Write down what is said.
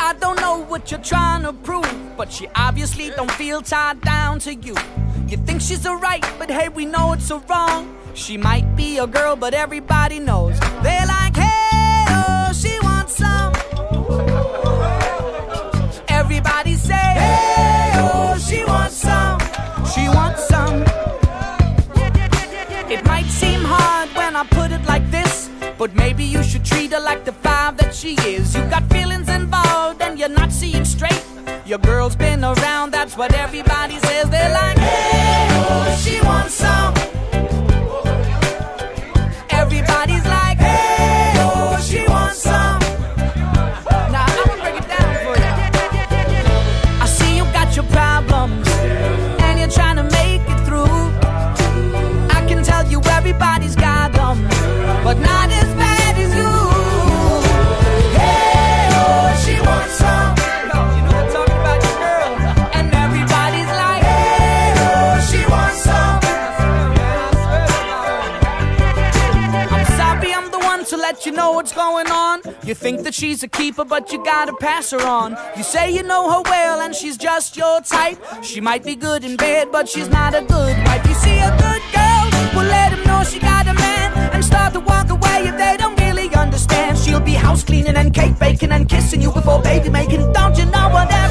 I don't know what you're trying to prove, but she obviously don't feel tied down to you. You think she's alright, but hey, we know it's a wrong. She might be a girl, but everybody knows they like. But maybe you should treat her like the five that she is. You got feelings involved and you're not seeing straight. Your girl's been around, that's what everybody says. They're like, hey, oh, she wants some. You know what's going on. You think that she's a keeper, but you gotta pass her on. You say you know her well, and she's just your type. She might be good in bed, but she's not a good wife. You see a good girl, well let him know she got a man, and start to walk away if they don't really understand. She'll be house cleaning and cake baking and kissing you before baby making. Don't you know what everybody?